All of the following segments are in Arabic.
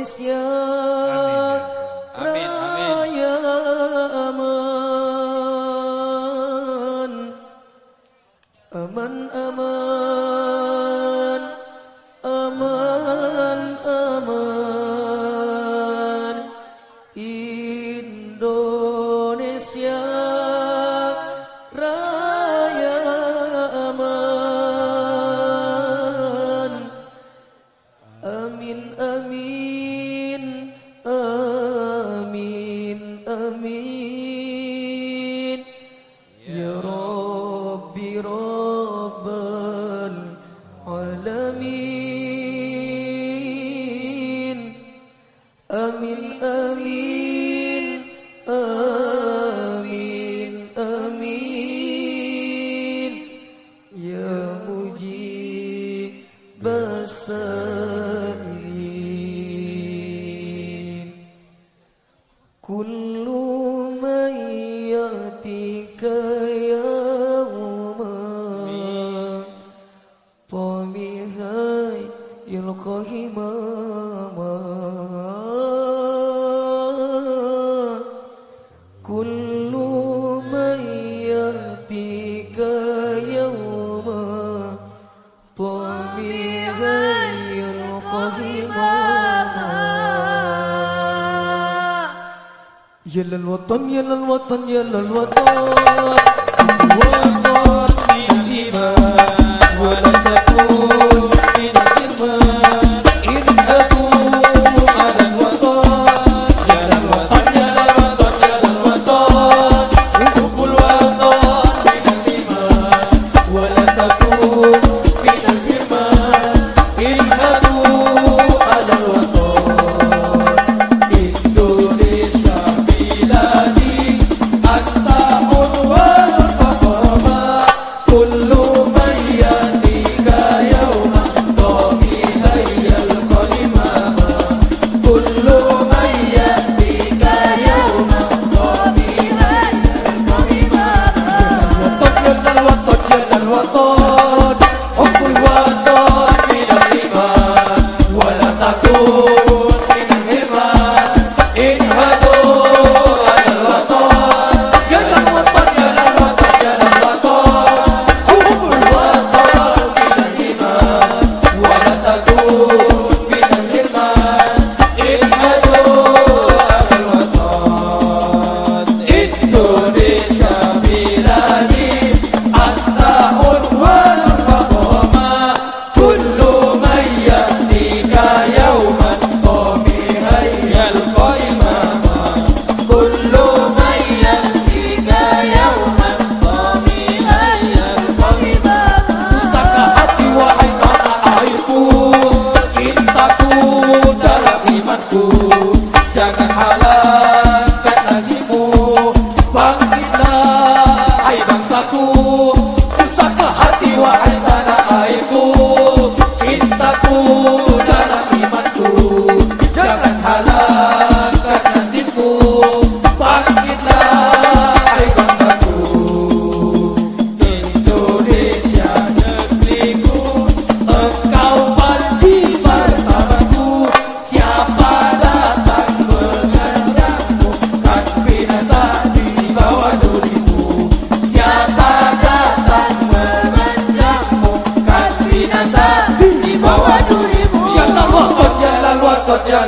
always you. ربي رب العالمين. آمين آمين آمين آمين. يا مجيب السائلين. كل يلا الوطن يلا الوطن يلا الوطن.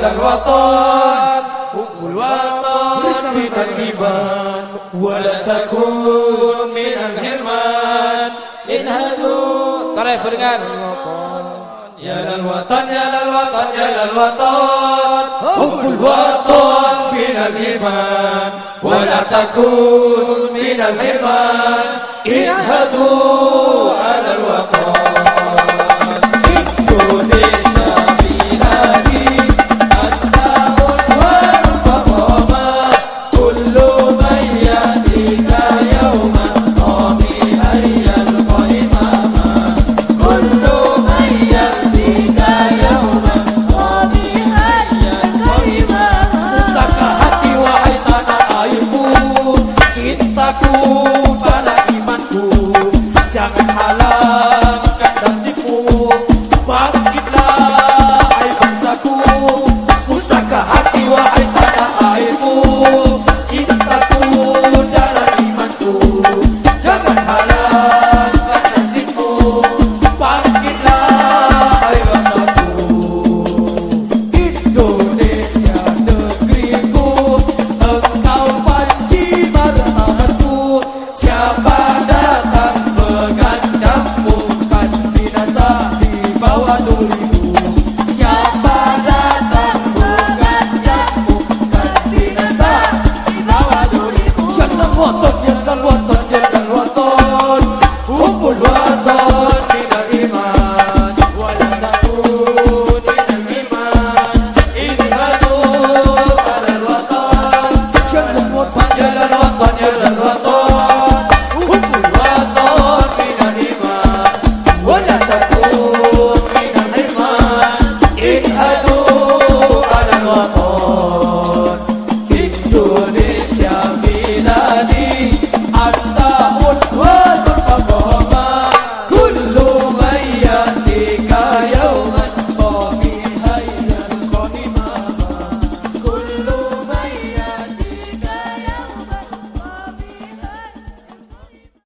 dan watan Hukul ya ya ya watan minal iman Wala takun minal hirman. In halu Tarih berdengar Ya dan watan, ya dan watan, ya dan watan Hukul watan minal iman Wala takun minal hirman. In halu ala adoro.